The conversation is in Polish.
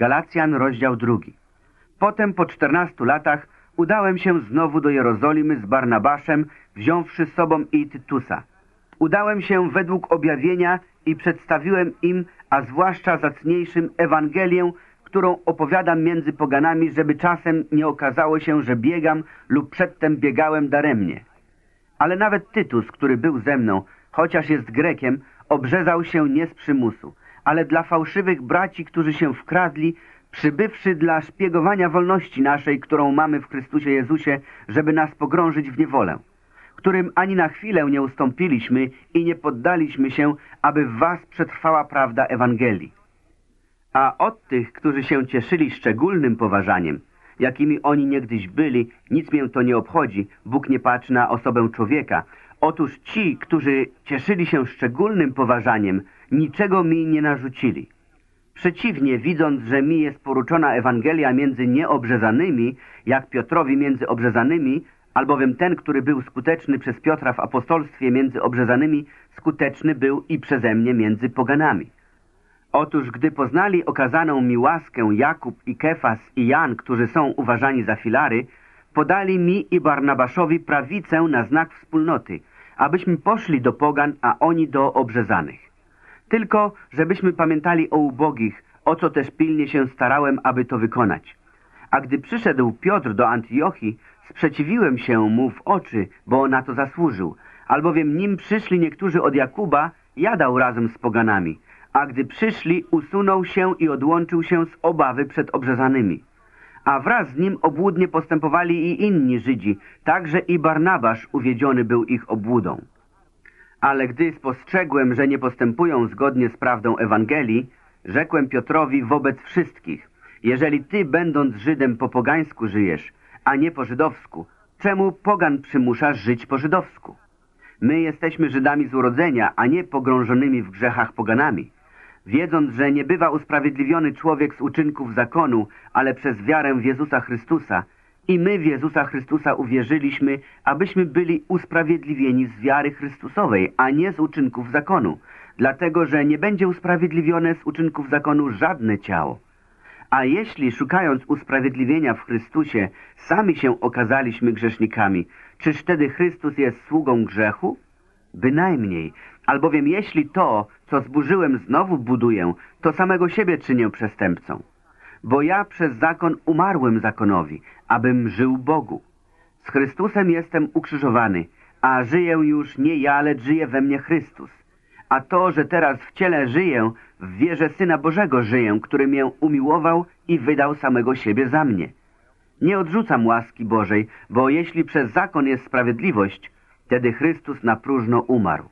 Galacjan, rozdział drugi. Potem po czternastu latach udałem się znowu do Jerozolimy z Barnabaszem, wziąwszy z sobą i Tytusa. Udałem się według objawienia i przedstawiłem im, a zwłaszcza zacniejszym, Ewangelię, którą opowiadam między poganami, żeby czasem nie okazało się, że biegam lub przedtem biegałem daremnie. Ale nawet Tytus, który był ze mną, chociaż jest Grekiem, obrzezał się nie z przymusu, ale dla fałszywych braci, którzy się wkradli, przybywszy dla szpiegowania wolności naszej, którą mamy w Chrystusie Jezusie, żeby nas pogrążyć w niewolę, którym ani na chwilę nie ustąpiliśmy i nie poddaliśmy się, aby w was przetrwała prawda Ewangelii. A od tych, którzy się cieszyli szczególnym poważaniem, jakimi oni niegdyś byli, nic mię to nie obchodzi, Bóg nie patrzy na osobę człowieka. Otóż ci, którzy cieszyli się szczególnym poważaniem, niczego mi nie narzucili. Przeciwnie, widząc, że mi jest poruczona Ewangelia między nieobrzezanymi, jak Piotrowi między obrzezanymi, albowiem ten, który był skuteczny przez Piotra w apostolstwie między obrzezanymi, skuteczny był i przeze mnie między poganami. Otóż gdy poznali okazaną mi łaskę Jakub i Kefas i Jan, którzy są uważani za filary, podali mi i Barnabaszowi prawicę na znak wspólnoty, abyśmy poszli do pogan, a oni do obrzezanych. Tylko, żebyśmy pamiętali o ubogich, o co też pilnie się starałem, aby to wykonać. A gdy przyszedł Piotr do Antiochii, sprzeciwiłem się mu w oczy, bo na to zasłużył, albowiem nim przyszli niektórzy od Jakuba, jadał razem z poganami, a gdy przyszli, usunął się i odłączył się z obawy przed obrzezanymi. A wraz z nim obłudnie postępowali i inni Żydzi, także i Barnabasz uwiedziony był ich obłudą. Ale gdy spostrzegłem, że nie postępują zgodnie z prawdą Ewangelii, rzekłem Piotrowi wobec wszystkich, jeżeli ty, będąc Żydem, po pogańsku żyjesz, a nie po żydowsku, czemu pogan przymuszasz żyć po żydowsku? My jesteśmy Żydami z urodzenia, a nie pogrążonymi w grzechach poganami. Wiedząc, że nie bywa usprawiedliwiony człowiek z uczynków zakonu, ale przez wiarę w Jezusa Chrystusa, i my w Jezusa Chrystusa uwierzyliśmy, abyśmy byli usprawiedliwieni z wiary Chrystusowej, a nie z uczynków zakonu, dlatego że nie będzie usprawiedliwione z uczynków zakonu żadne ciało. A jeśli szukając usprawiedliwienia w Chrystusie sami się okazaliśmy grzesznikami, czyż wtedy Chrystus jest sługą grzechu? Bynajmniej, albowiem jeśli to, co zburzyłem znowu buduję, to samego siebie czynię przestępcą. Bo ja przez zakon umarłem zakonowi, abym żył Bogu. Z Chrystusem jestem ukrzyżowany, a żyję już nie ja, lecz żyje we mnie Chrystus. A to, że teraz w ciele żyję, w wierze Syna Bożego żyję, który mię umiłował i wydał samego siebie za mnie. Nie odrzucam łaski Bożej, bo jeśli przez zakon jest sprawiedliwość, wtedy Chrystus na próżno umarł.